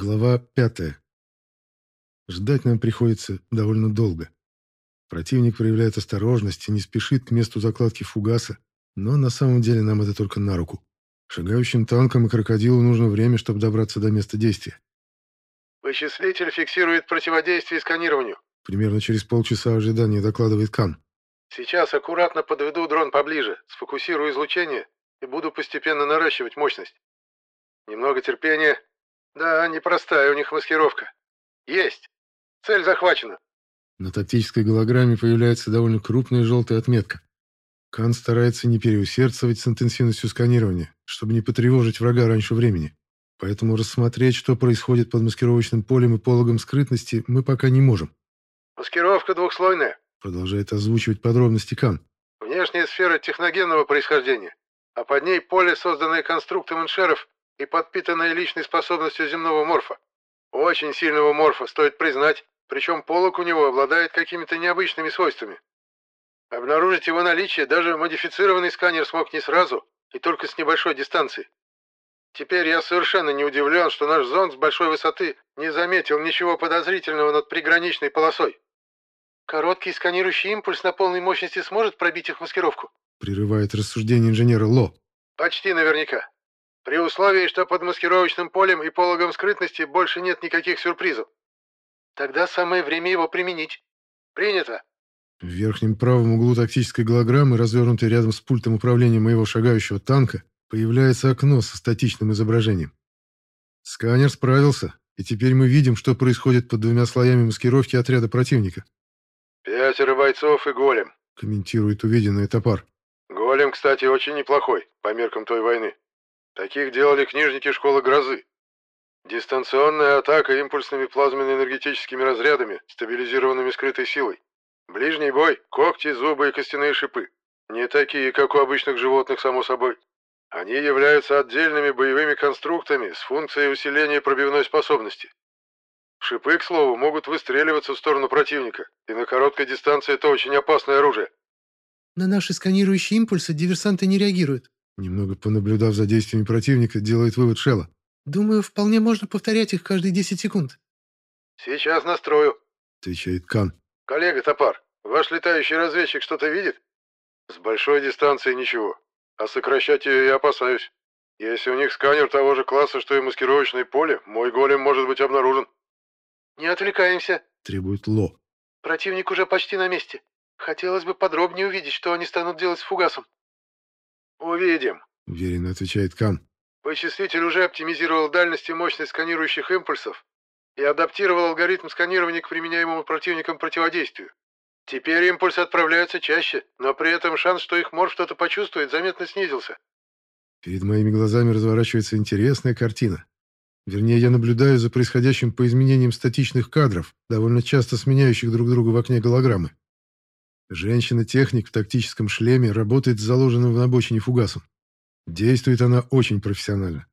Глава пятая. Ждать нам приходится довольно долго. Противник проявляет осторожность и не спешит к месту закладки фугаса, но на самом деле нам это только на руку. Шагающим танкам и крокодилу нужно время, чтобы добраться до места действия. «Вычислитель фиксирует противодействие сканированию». Примерно через полчаса ожидания докладывает Кан. «Сейчас аккуратно подведу дрон поближе, сфокусирую излучение и буду постепенно наращивать мощность. Немного терпения, да, непростая у них маскировка. Есть. Цель захвачена. На тактической голограмме появляется довольно крупная желтая отметка. Кан старается не переусердствовать с интенсивностью сканирования, чтобы не потревожить врага раньше времени. Поэтому рассмотреть, что происходит под маскировочным полем и пологом скрытности, мы пока не можем. «Маскировка двухслойная», — продолжает озвучивать подробности Кан. «Внешняя сфера техногенного происхождения, а под ней поле, созданное конструктом иншеров и подпитанная личной способностью земного морфа. Очень сильного морфа, стоит признать, причем полок у него обладает какими-то необычными свойствами. Обнаружить его наличие даже модифицированный сканер смог не сразу и только с небольшой дистанции. Теперь я совершенно не удивлен, что наш зонд с большой высоты не заметил ничего подозрительного над приграничной полосой. Короткий сканирующий импульс на полной мощности сможет пробить их маскировку? Прерывает рассуждение инженера Ло. Почти наверняка. При условии, что под маскировочным полем и пологом скрытности больше нет никаких сюрпризов. Тогда самое время его применить. Принято. В верхнем правом углу тактической голограммы, развернутой рядом с пультом управления моего шагающего танка, появляется окно со статичным изображением. Сканер справился, и теперь мы видим, что происходит под двумя слоями маскировки отряда противника. «Пятеро бойцов и голем», — комментирует увиденный топар. «Голем, кстати, очень неплохой, по меркам той войны. Таких делали книжники школы грозы. Дистанционная атака импульсными плазменно-энергетическими разрядами, стабилизированными скрытой силой. Ближний бой, когти, зубы и костяные шипы. Не такие, как у обычных животных, само собой. Они являются отдельными боевыми конструктами с функцией усиления пробивной способности. Шипы, к слову, могут выстреливаться в сторону противника, и на короткой дистанции это очень опасное оружие. На наши сканирующие импульсы диверсанты не реагируют, Немного понаблюдав за действиями противника, делает вывод Шелла. «Думаю, вполне можно повторять их каждые 10 секунд». «Сейчас настрою», — отвечает Кан. «Коллега Топар, ваш летающий разведчик что-то видит?» «С большой дистанции ничего, а сокращать ее я опасаюсь. Если у них сканер того же класса, что и маскировочное поле, мой голем может быть обнаружен». «Не отвлекаемся», — требует Ло. «Противник уже почти на месте. Хотелось бы подробнее увидеть, что они станут делать с фугасом». «Увидим», — уверенно отвечает Кан. «Вычислитель уже оптимизировал дальность и мощность сканирующих импульсов и адаптировал алгоритм сканирования к применяемому противникам противодействию. Теперь импульсы отправляются чаще, но при этом шанс, что их морф что-то почувствует, заметно снизился». Перед моими глазами разворачивается интересная картина. Вернее, я наблюдаю за происходящим по изменениям статичных кадров, довольно часто сменяющих друг друга в окне голограммы. Женщина-техник в тактическом шлеме работает с заложенным в обочине фугасом. Действует она очень профессионально.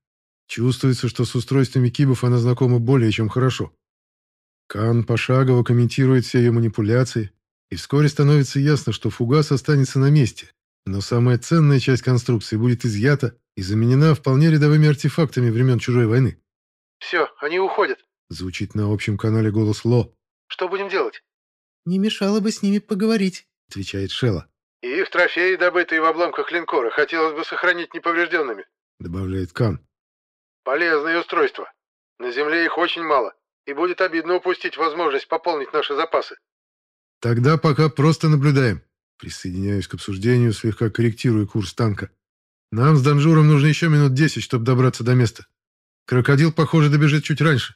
Чувствуется, что с устройствами кибов она знакома более чем хорошо. Кан пошагово комментирует все ее манипуляции, и вскоре становится ясно, что фугас останется на месте, но самая ценная часть конструкции будет изъята и заменена вполне рядовыми артефактами времен чужой войны. «Все, они уходят», — звучит на общем канале голос Ло. «Что будем делать?» «Не мешало бы с ними поговорить», — отвечает Шелла. «И их трофеи, добытые в обломках линкора, хотелось бы сохранить неповрежденными», — добавляет Кан. «Полезные устройства. На Земле их очень мало, и будет обидно упустить возможность пополнить наши запасы». «Тогда пока просто наблюдаем», — присоединяюсь к обсуждению, слегка корректируя курс танка. «Нам с Данжуром нужно еще минут десять, чтобы добраться до места. Крокодил, похоже, добежит чуть раньше».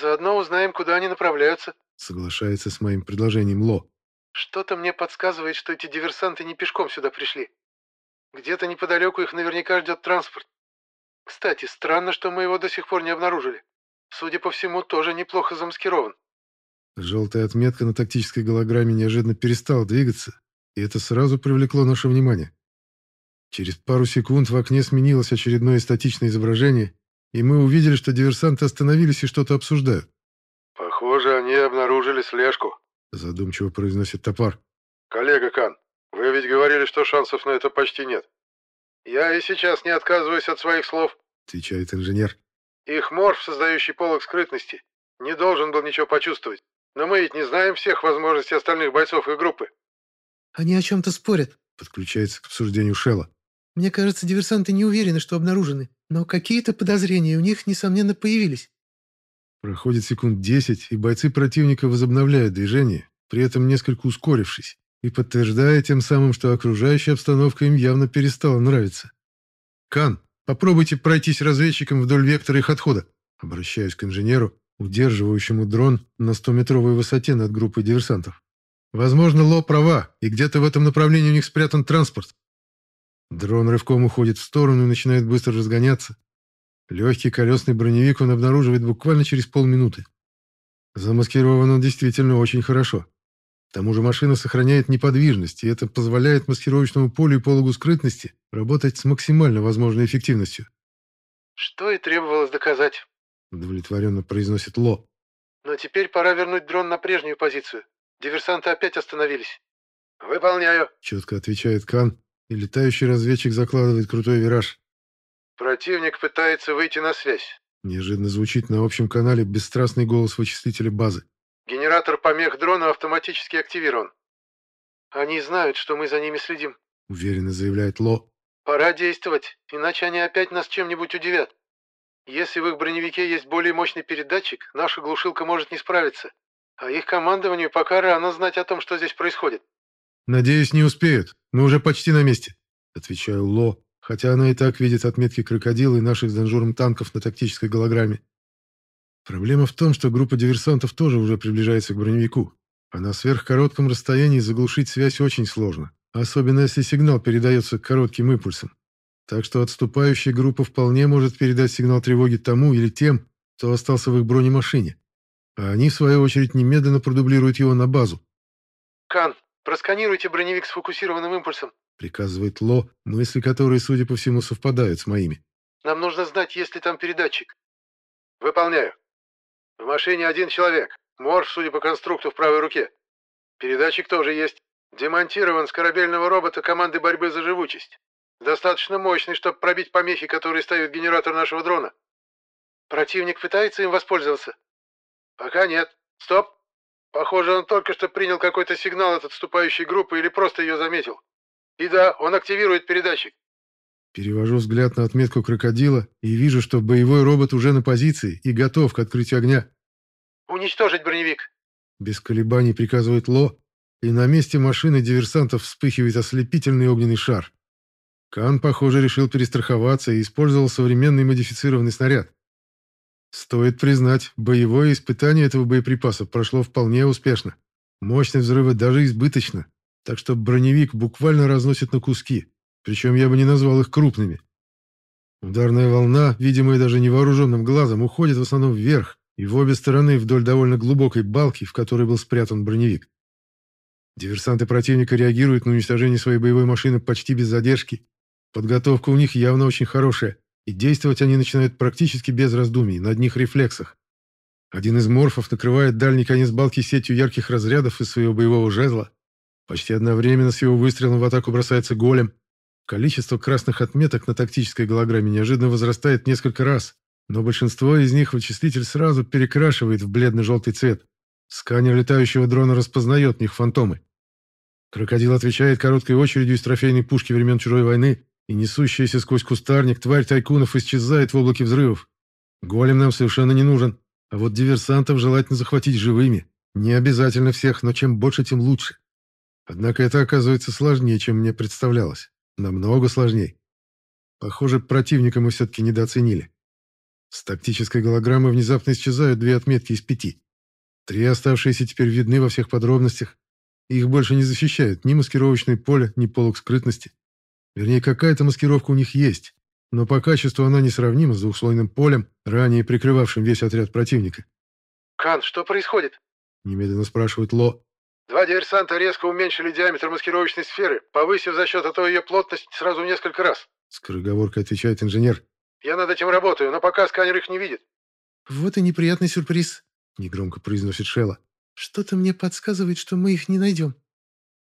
«Заодно узнаем, куда они направляются», Соглашается с моим предложением Ло. Что-то мне подсказывает, что эти диверсанты не пешком сюда пришли. Где-то неподалеку их наверняка ждет транспорт. Кстати, странно, что мы его до сих пор не обнаружили. Судя по всему, тоже неплохо замаскирован. Желтая отметка на тактической голограмме неожиданно перестала двигаться, и это сразу привлекло наше внимание. Через пару секунд в окне сменилось очередное статичное изображение, и мы увидели, что диверсанты остановились и что-то обсуждают. «Похоже, они обнаружили слежку», — задумчиво произносит топар. «Коллега Кан, вы ведь говорили, что шансов на это почти нет. Я и сейчас не отказываюсь от своих слов», — отвечает инженер. Их морф, создающий полок скрытности, не должен был ничего почувствовать. Но мы ведь не знаем всех возможностей остальных бойцов их группы. Они о чем-то спорят. Подключается к обсуждению Шелла. Мне кажется, диверсанты не уверены, что обнаружены, но какие-то подозрения у них, несомненно, появились. Проходит секунд десять, и бойцы противника возобновляют движение, при этом несколько ускорившись, и подтверждая тем самым, что окружающая обстановка им явно перестала нравиться. «Кан, попробуйте пройтись разведчиком вдоль вектора их отхода», обращаюсь к инженеру, удерживающему дрон на 100-метровой высоте над группой диверсантов. «Возможно, Ло права, и где-то в этом направлении у них спрятан транспорт. Дрон рывком уходит в сторону и начинает быстро разгоняться. Легкий колесный броневик он обнаруживает буквально через полминуты. Замаскирован он действительно очень хорошо. К тому же машина сохраняет неподвижность, и это позволяет маскировочному полю и пологу скрытности работать с максимально возможной эффективностью. «Что и требовалось доказать», — удовлетворенно произносит Ло. «Но теперь пора вернуть дрон на прежнюю позицию. Диверсанты опять остановились». «Выполняю», — четко отвечает Кан, и летающий разведчик закладывает крутой вираж. «Противник пытается выйти на связь». Неожиданно звучит на общем канале бесстрастный голос вычислителя базы. «Генератор помех дрона автоматически активирован». «Они знают, что мы за ними следим», — уверенно заявляет Ло. «Пора действовать, иначе они опять нас чем-нибудь удивят. Если в их броневике есть более мощный передатчик, наша глушилка может не справиться. А их командованию пока рано знать о том, что здесь происходит». «Надеюсь, не успеют. Мы уже почти на месте», — отвечаю Ло, хотя она и так видит отметки крокодила и наших с танков на тактической голограмме. Проблема в том, что группа диверсантов тоже уже приближается к броневику, а на сверхкоротком расстоянии заглушить связь очень сложно, особенно если сигнал передается коротким импульсом. Так что отступающая группа вполне может передать сигнал тревоги тому или тем, кто остался в их бронемашине. А они, в свою очередь, немедленно продублируют его на базу. «Кан, просканируйте броневик с фокусированным импульсом», приказывает Ло, мысли которой, судя по всему, совпадают с моими. «Нам нужно знать, есть ли там передатчик». «Выполняю. В машине один человек. Морф, судя по конструкту, в правой руке. Передатчик тоже есть. Демонтирован с корабельного робота команды борьбы за живучесть. Достаточно мощный, чтобы пробить помехи, которые ставит генератор нашего дрона. Противник пытается им воспользоваться? Пока нет. Стоп. Похоже, он только что принял какой-то сигнал от отступающей группы или просто ее заметил. И да, он активирует передатчик. Перевожу взгляд на отметку крокодила и вижу, что боевой робот уже на позиции и готов к открытию огня. «Уничтожить броневик!» Без колебаний приказывает Ло, и на месте машины диверсантов вспыхивает ослепительный огненный шар. Кан, похоже, решил перестраховаться и использовал современный модифицированный снаряд. Стоит признать, боевое испытание этого боеприпаса прошло вполне успешно. Мощность взрыва даже избыточна, так что броневик буквально разносит на куски. Причем я бы не назвал их крупными. Ударная волна, видимая даже невооруженным глазом, уходит в основном вверх и в обе стороны вдоль довольно глубокой балки, в которой был спрятан броневик. Диверсанты противника реагируют на уничтожение своей боевой машины почти без задержки. Подготовка у них явно очень хорошая, и действовать они начинают практически без раздумий, на одних рефлексах. Один из морфов накрывает дальний конец балки сетью ярких разрядов из своего боевого жезла. Почти одновременно с его выстрелом в атаку бросается голем – Количество красных отметок на тактической голограмме неожиданно возрастает несколько раз, но большинство из них вычислитель сразу перекрашивает в бледно-желтый цвет. Сканер летающего дрона распознает в них фантомы. Крокодил отвечает короткой очередью из трофейной пушки времен чужой войны, и несущаяся сквозь кустарник тварь тайкунов исчезает в облаке взрывов. Голем нам совершенно не нужен, а вот диверсантов желательно захватить живыми. Не обязательно всех, но чем больше, тем лучше. Однако это оказывается сложнее, чем мне представлялось. Намного сложней. Похоже, противника мы все-таки недооценили. С тактической голограммы внезапно исчезают две отметки из пяти. Три оставшиеся теперь видны во всех подробностях. Их больше не защищают ни маскировочное поле, ни полок скрытности. Вернее, какая-то маскировка у них есть, но по качеству она несравнима с двухслойным полем, ранее прикрывавшим весь отряд противника. «Кан, что происходит?» — немедленно спрашивает Ло. Два диверсанта резко уменьшили диаметр маскировочной сферы, повысив за счет этого ее плотность сразу в несколько раз. Скороговоркой отвечает инженер. Я над этим работаю, но пока сканер их не видит. Вот и неприятный сюрприз, негромко произносит Шелла. Что-то мне подсказывает, что мы их не найдем.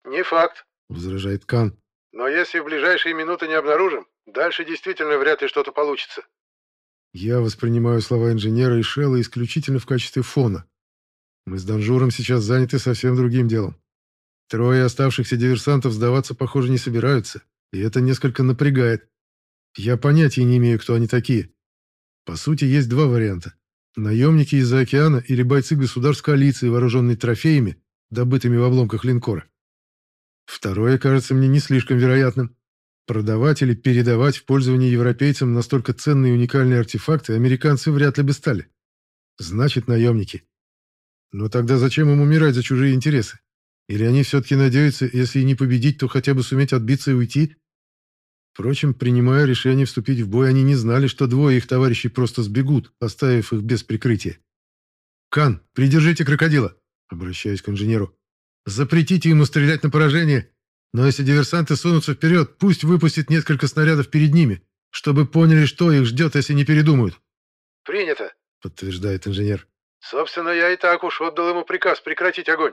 Не факт, возражает Кан. Но если в ближайшие минуты не обнаружим, дальше действительно вряд ли что-то получится. Я воспринимаю слова инженера и Шелла исключительно в качестве фона. Мы с Данжуром сейчас заняты совсем другим делом. Трое оставшихся диверсантов сдаваться, похоже, не собираются, и это несколько напрягает. Я понятия не имею, кто они такие. По сути, есть два варианта. Наемники из-за океана или бойцы государств коалиции, вооруженные трофеями, добытыми в обломках линкора. Второе кажется мне не слишком вероятным. Продавать или передавать в пользование европейцам настолько ценные и уникальные артефакты американцы вряд ли бы стали. Значит, наемники. Но тогда зачем им умирать за чужие интересы? Или они все-таки надеются, если не победить, то хотя бы суметь отбиться и уйти? Впрочем, принимая решение вступить в бой, они не знали, что двое их товарищей просто сбегут, оставив их без прикрытия. «Кан, придержите крокодила!» Обращаюсь к инженеру. «Запретите ему стрелять на поражение но если диверсанты сунутся вперед, пусть выпустит несколько снарядов перед ними, чтобы поняли, что их ждет, если не передумают. «Принято», — подтверждает инженер. «Собственно, я и так уж отдал ему приказ прекратить огонь».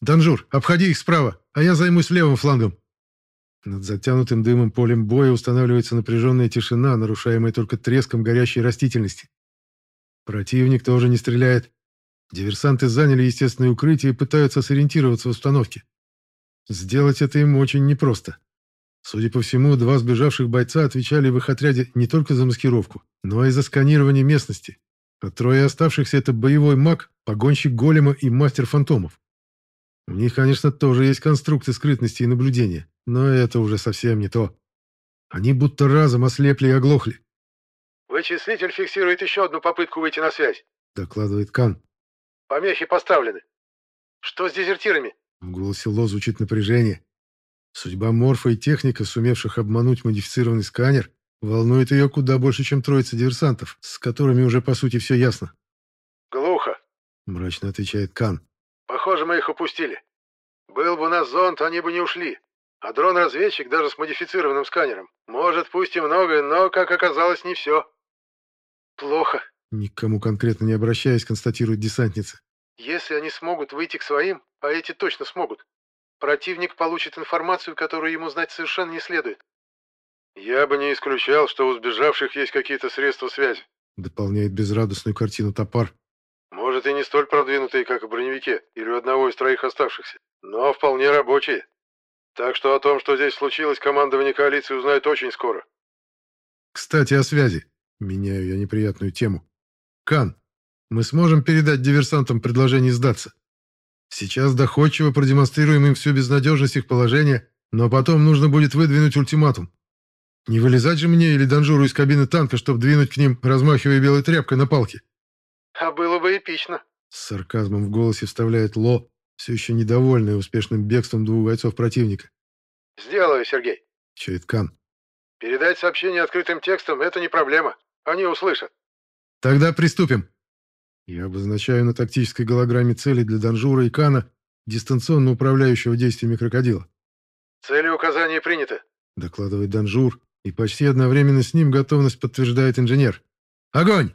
«Данжур, обходи их справа, а я займусь левым флангом». Над затянутым дымом полем боя устанавливается напряженная тишина, нарушаемая только треском горящей растительности. Противник тоже не стреляет. Диверсанты заняли естественное укрытие и пытаются сориентироваться в установке. Сделать это им очень непросто. Судя по всему, два сбежавших бойца отвечали в их отряде не только за маскировку, но и за сканирование местности. А трое оставшихся — это боевой маг, погонщик голема и мастер фантомов. У них, конечно, тоже есть конструкты скрытности и наблюдения, но это уже совсем не то. Они будто разом ослепли и оглохли. «Вычислитель фиксирует еще одну попытку выйти на связь», — докладывает Кан. «Помехи поставлены. Что с дезертирами?» В голосе Ло звучит напряжение. Судьба Морфа и техника, сумевших обмануть модифицированный сканер, волнует ее куда больше, чем троица диверсантов, с которыми уже по сути все ясно. «Глухо», — мрачно отвечает Кан. «Похоже, мы их упустили. Был бы у нас зонд, они бы не ушли. А дрон-разведчик даже с модифицированным сканером. Может, пусть и многое, но, как оказалось, не все. Плохо. Никому конкретно не обращаясь, констатирует десантница. Если они смогут выйти к своим, а эти точно смогут, противник получит информацию, которую ему знать совершенно не следует. «Я бы не исключал, что у сбежавших есть какие-то средства связи», дополняет безрадостную картину топар. «Может, и не столь продвинутые, как в броневике или у одного из троих оставшихся, но вполне рабочие. Так что о том, что здесь случилось, командование коалиции узнает очень скоро». «Кстати, о связи. Меняю я неприятную тему. Кан, мы сможем передать диверсантам предложение сдаться. Сейчас доходчиво продемонстрируем им всю безнадежность их положения, но потом нужно будет выдвинуть ультиматум. Не вылезать же мне или Данжуру из кабины танка, чтобы двинуть к ним, размахивая белой тряпкой на палке. А было бы эпично. С сарказмом в голосе вставляет Ло, все еще недовольный успешным бегством двух бойцов противника. «Сделаю, Сергей», — чует Кан. «Передать сообщение открытым текстом — это не проблема. Они услышат». «Тогда приступим», я обозначаю на тактической голограмме цели для Данжура и Кана, дистанционно управляющего действиями крокодила. «Цели указания приняты», — докладывает Данжур, и почти одновременно с ним готовность подтверждает инженер. «Огонь!»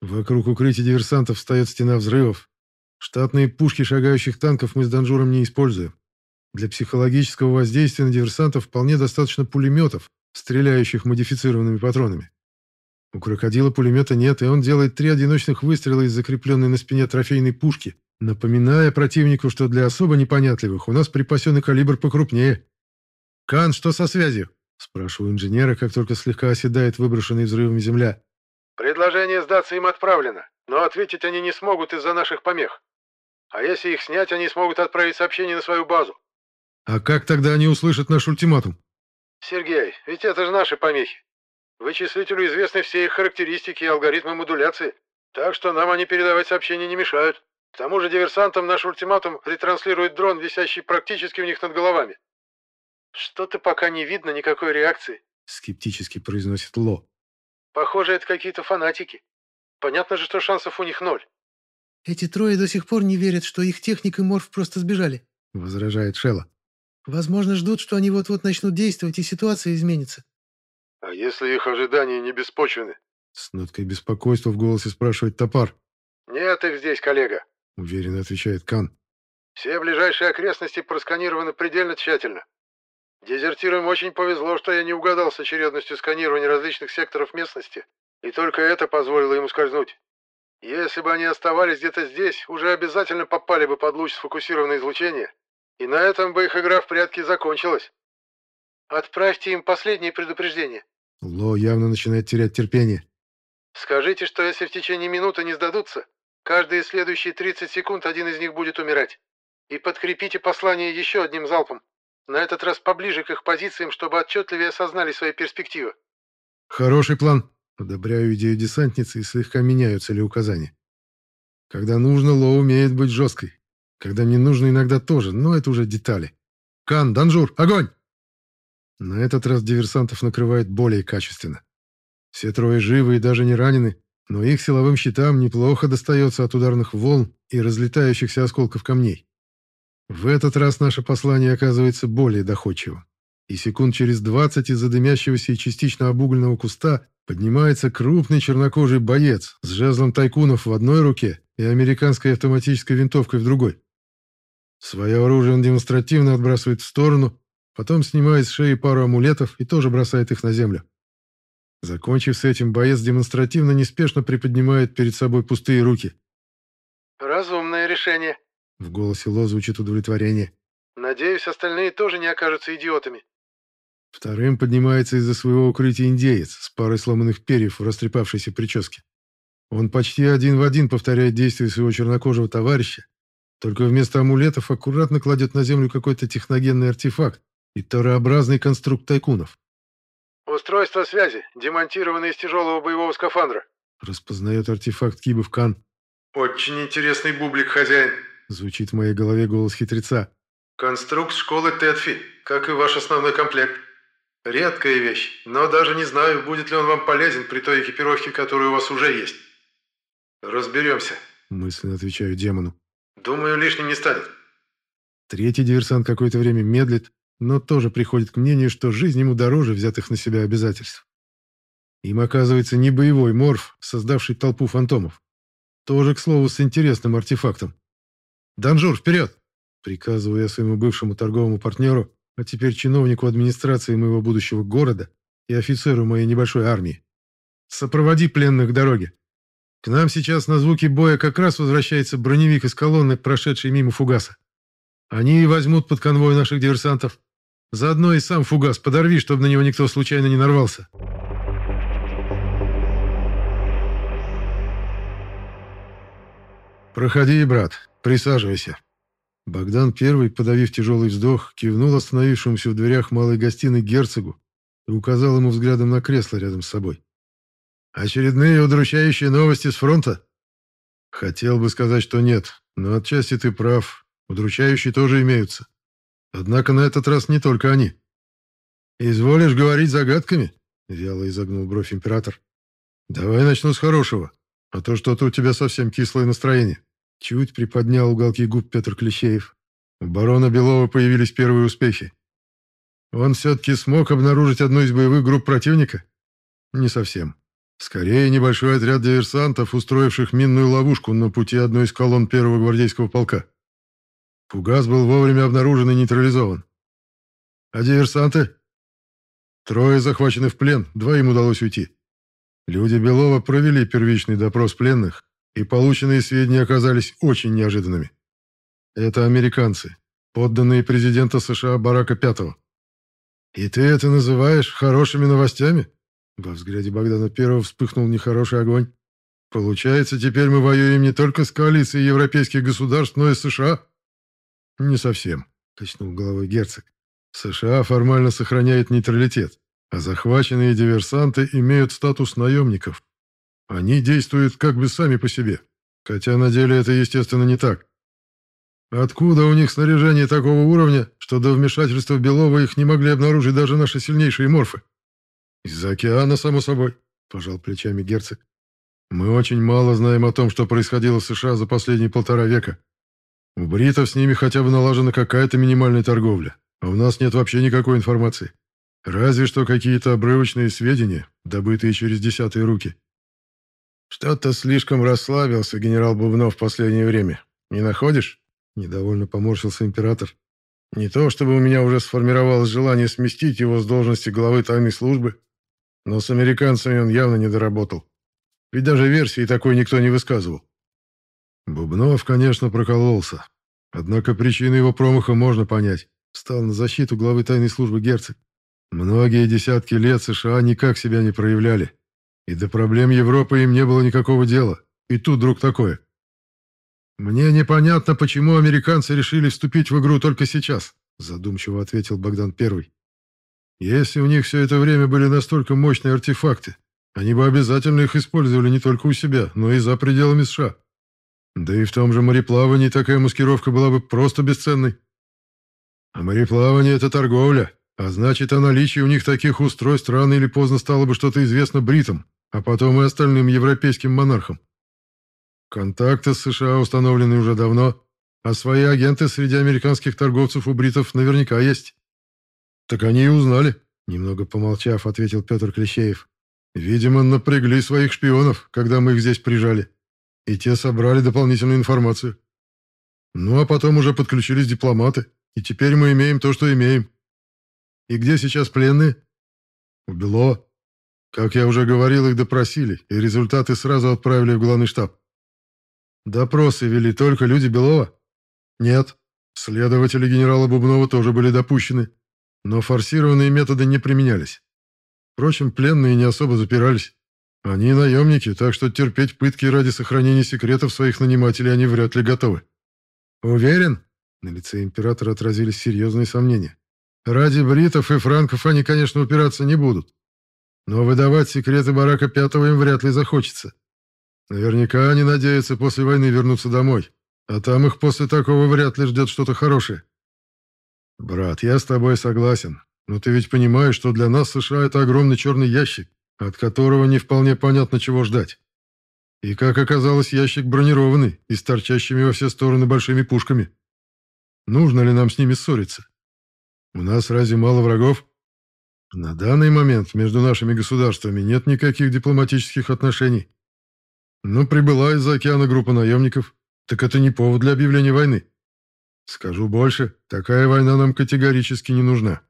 Вокруг укрытия диверсантов встает стена взрывов. Штатные пушки шагающих танков мы с Данжуром не используем. Для психологического воздействия на диверсантов вполне достаточно пулеметов, стреляющих модифицированными патронами. У крокодила пулемета нет, и он делает три одиночных выстрела из закрепленной на спине трофейной пушки, напоминая противнику, что для особо непонятливых у нас припасенный калибр покрупнее. «Кан, что со связью?» – спрашиваю инженера, как только слегка оседает выброшенная взрывами земля. «Предложение сдаться им отправлено, но ответить они не смогут из-за наших помех. А если их снять, они смогут отправить сообщение на свою базу». «А как тогда они услышат наш ультиматум?» «Сергей, ведь это же наши помехи. Вычислителю известны все их характеристики и алгоритмы модуляции, так что нам они передавать сообщения не мешают. К тому же диверсантам наш ультиматум ретранслирует дрон, висящий практически у них над головами. Что-то пока не видно никакой реакции, скептически произносит Ло. Похоже, это какие-то фанатики. Понятно же, что шансов у них ноль. Эти трое до сих пор не верят, что их техник и морф просто сбежали, возражает Шелла. Возможно, ждут, что они вот-вот начнут действовать, и ситуация изменится. «А если их ожидания не беспочвены?» С ноткой беспокойства в голосе спрашивает топар. «Нет их здесь, коллега», — уверенно отвечает Кан. «Все ближайшие окрестности просканированы предельно тщательно. Дезертирам очень повезло, что я не угадал с очередностью сканирования различных секторов местности, и только это позволило ему скользнуть. Если бы они оставались где-то здесь, уже обязательно попали бы под луч сфокусированного излучения, и на этом бы их игра в прятки закончилась. Отправьте им последнее предупреждение. Ло явно начинает терять терпение. Скажите, что если в течение минуты не сдадутся, каждые следующие 30 секунд один из них будет умирать. И подкрепите послание еще одним залпом. На этот раз поближе к их позициям, чтобы отчетливее осознали свои перспективы. Хороший план. Одобряю идею десантницы и слегка меняю целеуказания. Когда нужно, Ло умеет быть жесткой. Когда не нужно, иногда тоже, но это уже детали. Кан, Данжур, огонь! На этот раз диверсантов накрывает более качественно. Все трое живы и даже не ранены, но их силовым щитам неплохо достается от ударных волн и разлетающихся осколков камней. В этот раз наше послание оказывается более доходчивым. И секунд через двадцать из-за дымящегося и частично обугленного куста поднимается крупный чернокожий боец с жезлом тайкунов в одной руке и американской автоматической винтовкой в другой. Свое оружие он демонстративно отбрасывает в сторону, потом снимает с шеи пару амулетов и тоже бросает их на землю. Закончив с этим, боец демонстративно неспешно приподнимает перед собой пустые руки. «Разумное решение», — в голосе Ло звучит удовлетворение. «Надеюсь, остальные тоже не окажутся идиотами». Вторым поднимается из-за своего укрытия индеец с парой сломанных перьев в растрепавшейся прическе. Он почти один в один повторяет действия своего чернокожего товарища, только вместо амулетов аккуратно кладет на землю какой-то техногенный артефакт и тарообразный конструкт тайкунов. «Устройство связи, демонтированное из тяжелого боевого скафандра», распознает артефакт Кибов Кан. «Очень интересный бублик, хозяин», звучит в моей голове голос хитреца. «Конструкт школы Тетфи, как и ваш основной комплект. Редкая вещь, но даже не знаю, будет ли он вам полезен при той экипировке, которая у вас уже есть. Разберемся», мысленно отвечаю демону. Думаю, лишним не станет. Третий диверсант какое-то время медлит, но тоже приходит к мнению, что жизнь ему дороже взятых на себя обязательств. Им оказывается не боевой морф, создавший толпу фантомов. Тоже, к слову, с интересным артефактом. «Данжур, вперед!» Приказываю я своему бывшему торговому партнеру, а теперь чиновнику администрации моего будущего города и офицеру моей небольшой армии. «Сопроводи пленных к дороге. К нам сейчас на звуки боя как раз возвращается броневик из колонны, прошедший мимо фугаса. Они возьмут под конвой наших диверсантов. Заодно и сам фугас подорви, чтобы на него никто случайно не нарвался. «Проходи, брат, присаживайся». Богдан первый, подавив тяжелый вздох, кивнул остановившемуся в дверях малой гостиной герцогу и указал ему взглядом на кресло рядом с собой. Очередные удручающие новости с фронта? Хотел бы сказать, что нет, но отчасти ты прав. Удручающие тоже имеются. Однако на этот раз не только они. «Изволишь говорить загадками?» — вяло изогнул бровь император. «Давай начну с хорошего, а то что-то у тебя совсем кислое настроение». Чуть приподнял уголки губ Петр Клещеев. У барона Белова появились первые успехи. Он все-таки смог обнаружить одну из боевых групп противника? Не совсем. Скорее, небольшой отряд диверсантов, устроивших минную ловушку на пути одной из колонн первого гвардейского полка. Фугас был вовремя обнаружен и нейтрализован. А диверсанты? Трое захвачены в плен, двоим удалось уйти. Люди Белова провели первичный допрос пленных, и полученные сведения оказались очень неожиданными. Это американцы, подданные президента США Барака Пятого. И ты это называешь хорошими новостями? Во взгляде Богдана Первого вспыхнул нехороший огонь. «Получается, теперь мы воюем не только с коалицией европейских государств, но и с США?» «Не совсем», — качнул головой герцог. «США формально сохраняет нейтралитет, а захваченные диверсанты имеют статус наемников. Они действуют как бы сами по себе, хотя на деле это, естественно, не так. Откуда у них снаряжение такого уровня, что до вмешательства Белова их не могли обнаружить даже наши сильнейшие морфы?» «Из-за океана, само собой», – пожал плечами герцог. «Мы очень мало знаем о том, что происходило в США за последние полтора века. У бритов с ними хотя бы налажена какая-то минимальная торговля, а у нас нет вообще никакой информации. Разве что какие-то обрывочные сведения, добытые через десятые руки». «Что-то слишком расслабился генерал Бубнов в последнее время. Не находишь?» – недовольно поморщился император. Не то чтобы у меня уже сформировалось желание сместить его с должности главы тайной службы, но с американцами он явно не доработал. Ведь даже версии такой никто не высказывал. Бубнов, конечно, прокололся. Однако причины его промаха можно понять. Стал на защиту главы тайной службы герцог. Многие десятки лет США никак себя не проявляли. И до проблем Европы им не было никакого дела. И тут вдруг такое. «Мне непонятно, почему американцы решили вступить в игру только сейчас», задумчиво ответил Богдан Первый. «Если у них все это время были настолько мощные артефакты, они бы обязательно их использовали не только у себя, но и за пределами США. Да и в том же мореплавании такая маскировка была бы просто бесценной. А мореплавание — это торговля, а значит, о наличии у них таких устройств рано или поздно стало бы что-то известно бритам, а потом и остальным европейским монархам. Контакты с США установлены уже давно, а свои агенты среди американских торговцев у бритов наверняка есть. Так они и узнали, немного помолчав, ответил Петр Клещеев. Видимо, напрягли своих шпионов, когда мы их здесь прижали. И те собрали дополнительную информацию. Ну, а потом уже подключились дипломаты, и теперь мы имеем то, что имеем. И где сейчас пленные? У Бело. Как я уже говорил, их допросили, и результаты сразу отправили в главный штаб. Допросы вели только люди Белова? Нет. Следователи генерала Бубнова тоже были допущены, но форсированные методы не применялись. Впрочем, пленные не особо запирались. Они наемники, так что терпеть пытки ради сохранения секретов своих нанимателей они вряд ли готовы. Уверен? На лице императора отразились серьезные сомнения. Ради бритов и франков они, конечно, упираться не будут. Но выдавать секреты Барака Пятого им вряд ли захочется. Наверняка они надеются после войны вернуться домой, а там их после такого вряд ли ждет что-то хорошее. Брат, я с тобой согласен, но ты ведь понимаешь, что для нас США это огромный черный ящик, от которого не вполне понятно, чего ждать. И, как оказалось, ящик бронированный и с торчащими во все стороны большими пушками. Нужно ли нам с ними ссориться? У нас разве мало врагов? На данный момент между нашими государствами нет никаких дипломатических отношений. Но прибыла из-за океана группа наемников. Так это не повод для объявления войны. Скажу больше, такая война нам категорически не нужна.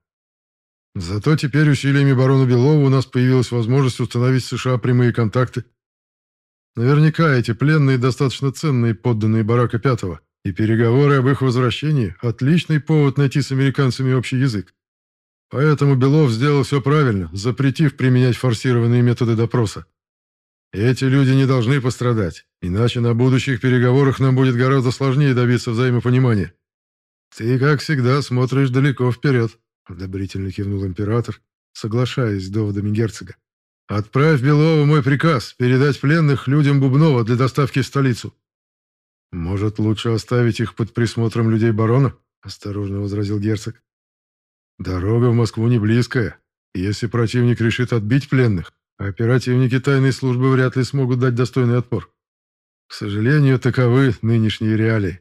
Зато теперь усилиями барона Белова у нас появилась возможность установить с США прямые контакты. Наверняка эти пленные достаточно ценные подданные Барака Пятого, и переговоры об их возвращении – отличный повод найти с американцами общий язык. Поэтому Белов сделал все правильно, запретив применять форсированные методы допроса. Эти люди не должны пострадать, иначе на будущих переговорах нам будет гораздо сложнее добиться взаимопонимания. Ты, как всегда, смотришь далеко вперед, одобрительно кивнул император, соглашаясь с доводами герцога. Отправь Белову мой приказ передать пленных людям Бубнова для доставки в столицу. Может, лучше оставить их под присмотром людей барона? осторожно возразил герцог. Дорога в Москву не близкая. Если противник решит отбить пленных, Оперативники тайной службы вряд ли смогут дать достойный отпор. К сожалению, таковы нынешние реалии.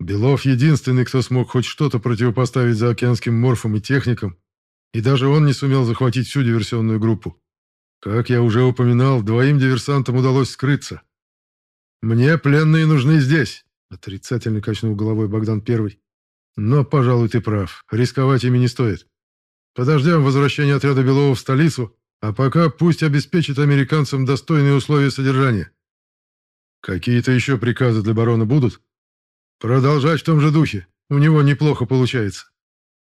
Белов единственный, кто смог хоть что-то противопоставить заокеанским морфам и техникам, и даже он не сумел захватить всю диверсионную группу. Как я уже упоминал, двоим диверсантам удалось скрыться. «Мне пленные нужны здесь», — отрицательно качнул головой Богдан Первый. «Но, пожалуй, ты прав. Рисковать ими не стоит. Подождем возвращения отряда Белова в столицу, а пока пусть обеспечит американцам достойные условия содержания. Какие-то еще приказы для барона будут? Продолжать в том же духе. У него неплохо получается.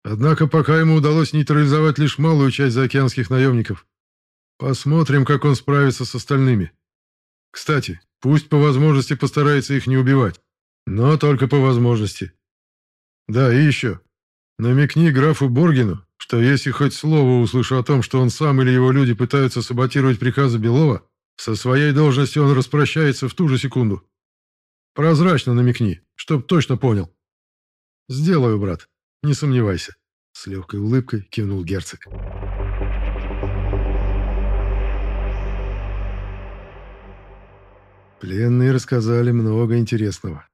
Однако пока ему удалось нейтрализовать лишь малую часть заокеанских наемников. Посмотрим, как он справится с остальными. Кстати, пусть по возможности постарается их не убивать. Но только по возможности. Да, и еще. Намекни графу Боргину, что если хоть слово услышу о том, что он сам или его люди пытаются саботировать приказы Белова, со своей должностью он распрощается в ту же секунду. Прозрачно намекни, чтоб точно понял. Сделаю, брат, не сомневайся. С легкой улыбкой кивнул герцог. Пленные рассказали много интересного.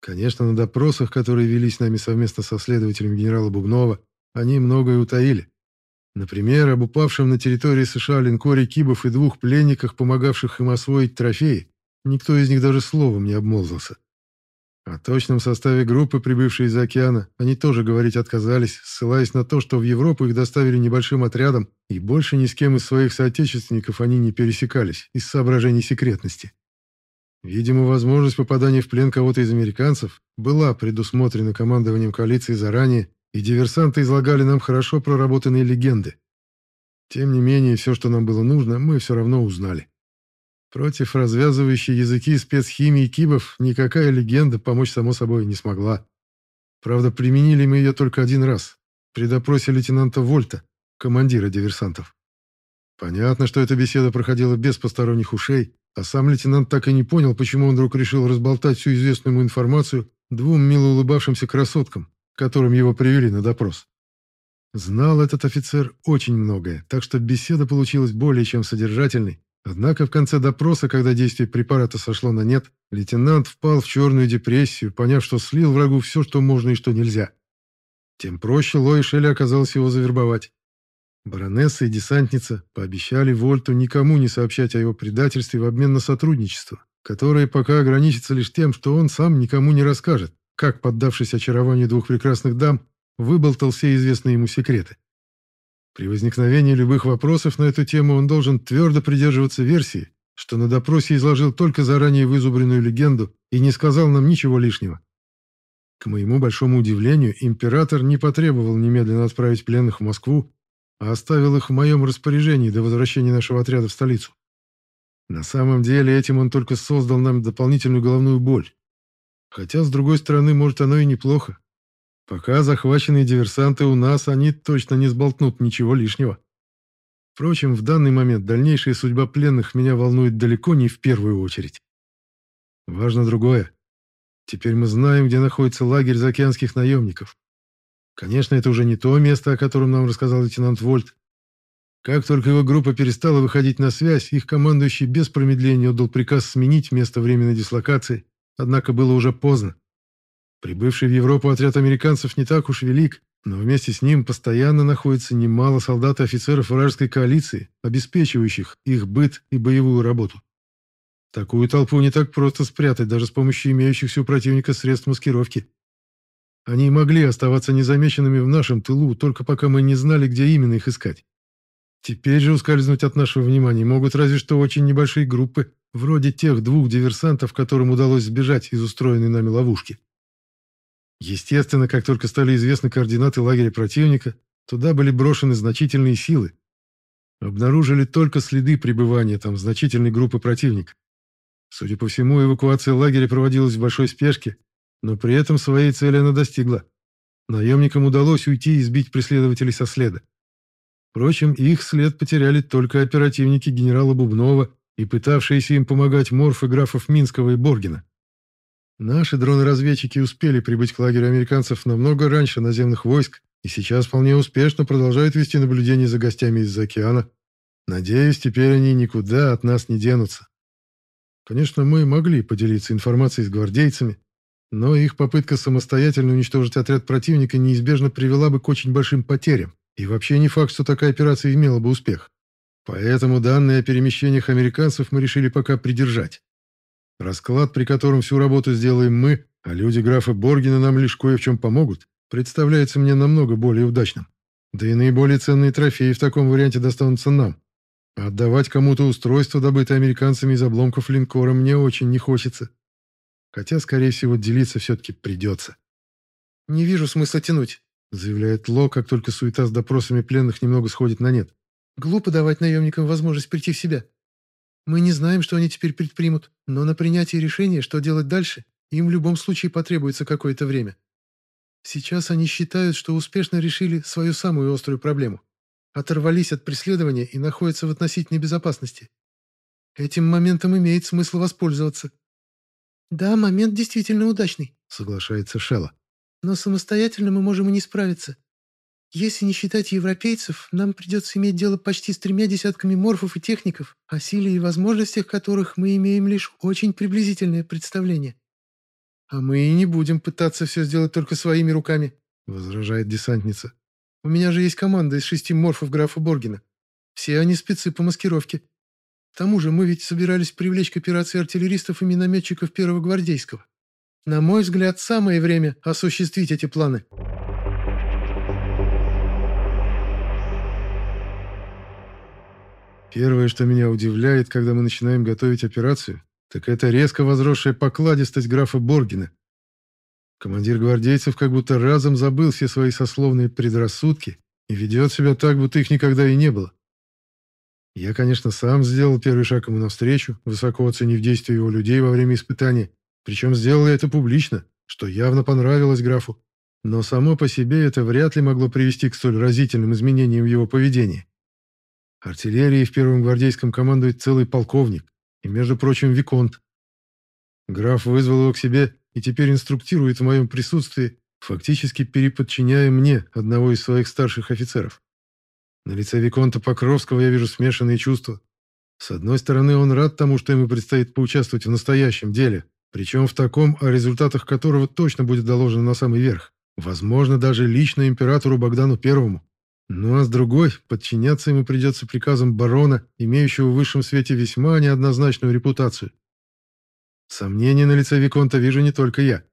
Конечно, на допросах, которые велись нами совместно со следователем генерала Бубнова, они многое утаили. Например, об упавшем на территории США линкоре Кибов и двух пленниках, помогавших им освоить трофеи, никто из них даже словом не обмолвился. О точном составе группы, прибывшей из океана, они тоже говорить отказались, ссылаясь на то, что в Европу их доставили небольшим отрядом, и больше ни с кем из своих соотечественников они не пересекались из соображений секретности. Видимо, возможность попадания в плен кого-то из американцев была предусмотрена командованием коалиции заранее, и диверсанты излагали нам хорошо проработанные легенды. Тем не менее, все, что нам было нужно, мы все равно узнали. Против развязывающей языки спецхимии кибов никакая легенда помочь само собой не смогла. Правда, применили мы ее только один раз, при допросе лейтенанта Вольта, командира диверсантов. Понятно, что эта беседа проходила без посторонних ушей, а сам лейтенант так и не понял, почему он вдруг решил разболтать всю известную ему информацию двум мило улыбавшимся красоткам, которым его привели на допрос. Знал этот офицер очень многое, так что беседа получилась более чем содержательной, Однако в конце допроса, когда действие препарата сошло на нет, лейтенант впал в черную депрессию, поняв, что слил врагу все, что можно и что нельзя. Тем проще Ло Шелли оказалось его завербовать. Баронесса и десантница пообещали Вольту никому не сообщать о его предательстве в обмен на сотрудничество, которое пока ограничится лишь тем, что он сам никому не расскажет, как, поддавшись очарованию двух прекрасных дам, выболтал все известные ему секреты. При возникновении любых вопросов на эту тему он должен твердо придерживаться версии, что на допросе изложил только заранее вызубренную легенду и не сказал нам ничего лишнего. К моему большому удивлению, император не потребовал немедленно отправить пленных в Москву, а оставил их в моем распоряжении до возвращения нашего отряда в столицу. На самом деле этим он только создал нам дополнительную головную боль. Хотя, с другой стороны, может, оно и неплохо. Пока захваченные диверсанты у нас, они точно не сболтнут ничего лишнего. Впрочем, в данный момент дальнейшая судьба пленных меня волнует далеко не в первую очередь. Важно другое. Теперь мы знаем, где находится лагерь заокеанских наемников. Конечно, это уже не то место, о котором нам рассказал лейтенант Вольт. Как только его группа перестала выходить на связь, их командующий без промедления отдал приказ сменить место временной дислокации, однако было уже поздно. Прибывший в Европу отряд американцев не так уж велик, но вместе с ним постоянно находится немало солдат и офицеров вражеской коалиции, обеспечивающих их быт и боевую работу. Такую толпу не так просто спрятать даже с помощью имеющихся у противника средств маскировки. Они могли оставаться незамеченными в нашем тылу, только пока мы не знали, где именно их искать. Теперь же ускользнуть от нашего внимания могут разве что очень небольшие группы, вроде тех двух диверсантов, которым удалось сбежать из устроенной нами ловушки. Естественно, как только стали известны координаты лагеря противника, туда были брошены значительные силы. Обнаружили только следы пребывания там значительной группы противника. Судя по всему, эвакуация лагеря проводилась в большой спешке, но при этом своей цели она достигла. Наемникам удалось уйти и сбить преследователей со следа. Впрочем, их след потеряли только оперативники генерала Бубнова и пытавшиеся им помогать морфы графов Минского и Боргина. Наши дроны-разведчики успели прибыть к лагерю американцев намного раньше наземных войск и сейчас вполне успешно продолжают вести наблюдение за гостями из-за океана. Надеюсь, теперь они никуда от нас не денутся. Конечно, мы могли поделиться информацией с гвардейцами, но их попытка самостоятельно уничтожить отряд противника неизбежно привела бы к очень большим потерям, и вообще не факт, что такая операция имела бы успех. Поэтому данные о перемещениях американцев мы решили пока придержать. Расклад, при котором всю работу сделаем мы, а люди графа Боргина нам лишь кое в чем помогут, представляется мне намного более удачным. Да и наиболее ценные трофеи в таком варианте достанутся нам. А отдавать кому-то устройство, добытое американцами из обломков линкора, мне очень не хочется. Хотя, скорее всего, делиться все-таки придется. «Не вижу смысла тянуть», — заявляет Ло, как только суета с допросами пленных немного сходит на нет. «Глупо давать наемникам возможность прийти в себя. Мы не знаем, что они теперь предпримут, но на принятие решения, что делать дальше, им в любом случае потребуется какое-то время. Сейчас они считают, что успешно решили свою самую острую проблему. Оторвались от преследования и находятся в относительной безопасности. Этим моментом имеет смысл воспользоваться. «Да, момент действительно удачный», — соглашается Шелла. «Но самостоятельно мы можем и не справиться. Если не считать европейцев, нам придется иметь дело почти с тремя десятками морфов и техников, о силе и возможностях которых мы имеем лишь очень приблизительное представление. «А мы и не будем пытаться все сделать только своими руками», — возражает десантница. «У меня же есть команда из шести морфов графа Боргина. Все они спецы по маскировке. К тому же мы ведь собирались привлечь к операции артиллеристов и минометчиков первого гвардейского. На мой взгляд, самое время осуществить эти планы. Первое, что меня удивляет, когда мы начинаем готовить операцию, так это резко возросшая покладистость графа Боргина. Командир гвардейцев как будто разом забыл все свои сословные предрассудки и ведет себя так, будто их никогда и не было. Я, конечно, сам сделал первый шаг ему навстречу, высоко оценив действия его людей во время испытания, причем сделал я это публично, что явно понравилось графу. Но само по себе это вряд ли могло привести к столь разительным изменениям в его поведении. Артиллерией в первом гвардейском командует целый полковник, и, между прочим, Виконт. Граф вызвал его к себе и теперь инструктирует в моем присутствии, фактически переподчиняя мне, одного из своих старших офицеров. На лице Виконта Покровского я вижу смешанные чувства. С одной стороны, он рад тому, что ему предстоит поучаствовать в настоящем деле, причем в таком, о результатах которого точно будет доложено на самый верх. Возможно, даже лично императору Богдану Первому. Ну а с другой, подчиняться ему придется приказам барона, имеющего в высшем свете весьма неоднозначную репутацию. Сомнения на лице Виконта вижу не только я.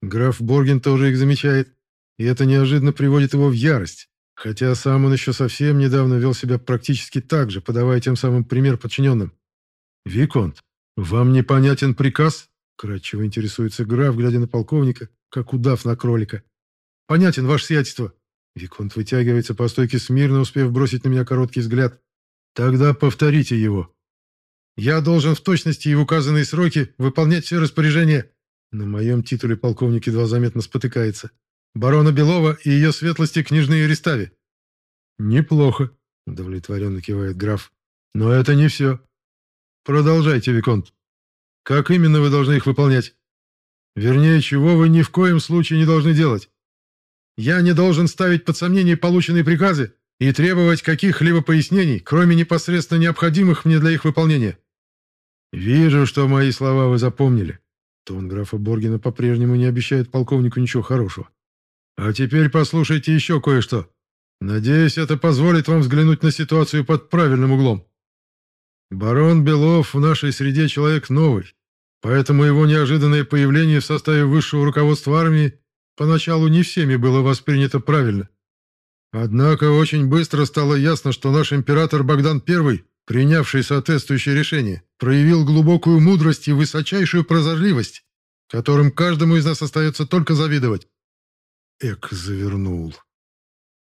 Граф Борген тоже их замечает, и это неожиданно приводит его в ярость, хотя сам он еще совсем недавно вел себя практически так же, подавая тем самым пример подчиненным. «Виконт, вам непонятен приказ?» Кратчево интересуется граф, глядя на полковника, как удав на кролика. «Понятен, ваше сиятельство», Виконт вытягивается по стойке смирно, успев бросить на меня короткий взгляд. «Тогда повторите его». «Я должен в точности и в указанные сроки выполнять все распоряжения». На моем титуле полковник едва заметно спотыкается. «Барона Белова и ее светлости княжны Ерестави». «Неплохо», — удовлетворенно кивает граф. «Но это не все. Продолжайте, Виконт. Как именно вы должны их выполнять? Вернее, чего вы ни в коем случае не должны делать?» Я не должен ставить под сомнение полученные приказы и требовать каких-либо пояснений, кроме непосредственно необходимых мне для их выполнения. Вижу, что мои слова вы запомнили. Тон графа Боргина по-прежнему не обещает полковнику ничего хорошего. А теперь послушайте еще кое-что. Надеюсь, это позволит вам взглянуть на ситуацию под правильным углом. Барон Белов в нашей среде человек новый, поэтому его неожиданное появление в составе высшего руководства армии поначалу не всеми было воспринято правильно. Однако очень быстро стало ясно, что наш император Богдан I, принявший соответствующее решение, проявил глубокую мудрость и высочайшую прозорливость, которым каждому из нас остается только завидовать. Эк, завернул.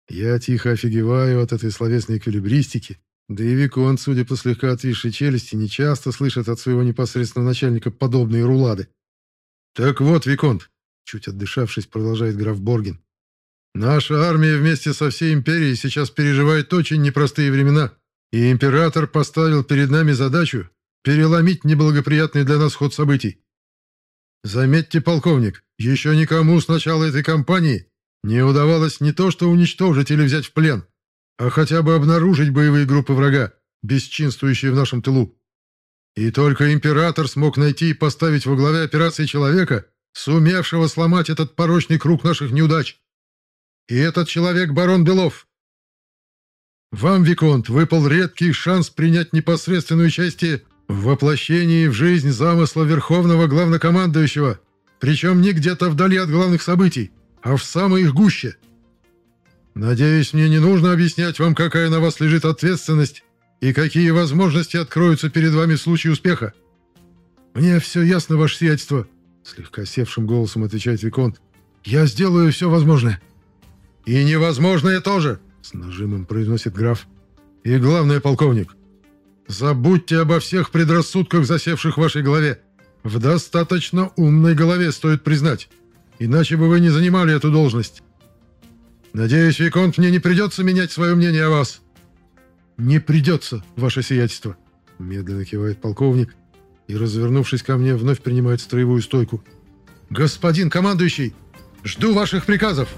Я тихо офигеваю от этой словесной эквилибристики, да и Викон, судя по слегка отвисшей челюсти, не часто слышит от своего непосредственного начальника подобные рулады. Так вот, Виконт, Чуть отдышавшись, продолжает граф Боргин. Наша армия вместе со всей империей сейчас переживает очень непростые времена, и император поставил перед нами задачу переломить неблагоприятный для нас ход событий. Заметьте, полковник, еще никому с начала этой кампании не удавалось не то что уничтожить или взять в плен, а хотя бы обнаружить боевые группы врага, бесчинствующие в нашем тылу. И только император смог найти и поставить во главе операции человека, сумевшего сломать этот порочный круг наших неудач. И этот человек барон Белов. Вам, Виконт, выпал редкий шанс принять непосредственное участие в воплощении в жизнь замысла Верховного Главнокомандующего, причем не где-то вдали от главных событий, а в самой их гуще. Надеюсь, мне не нужно объяснять вам, какая на вас лежит ответственность и какие возможности откроются перед вами в случае успеха. Мне все ясно, ваше сиятельство. Слегка севшим голосом отвечает Виконт. «Я сделаю все возможное». «И невозможное тоже!» С нажимом произносит граф. «И главное, полковник, забудьте обо всех предрассудках, засевших в вашей голове. В достаточно умной голове стоит признать. Иначе бы вы не занимали эту должность. Надеюсь, Виконт, мне не придется менять свое мнение о вас». «Не придется, ваше сиятельство», — медленно кивает полковник, и, развернувшись ко мне, вновь принимает строевую стойку. «Господин командующий, жду ваших приказов!»